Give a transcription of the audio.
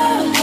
love.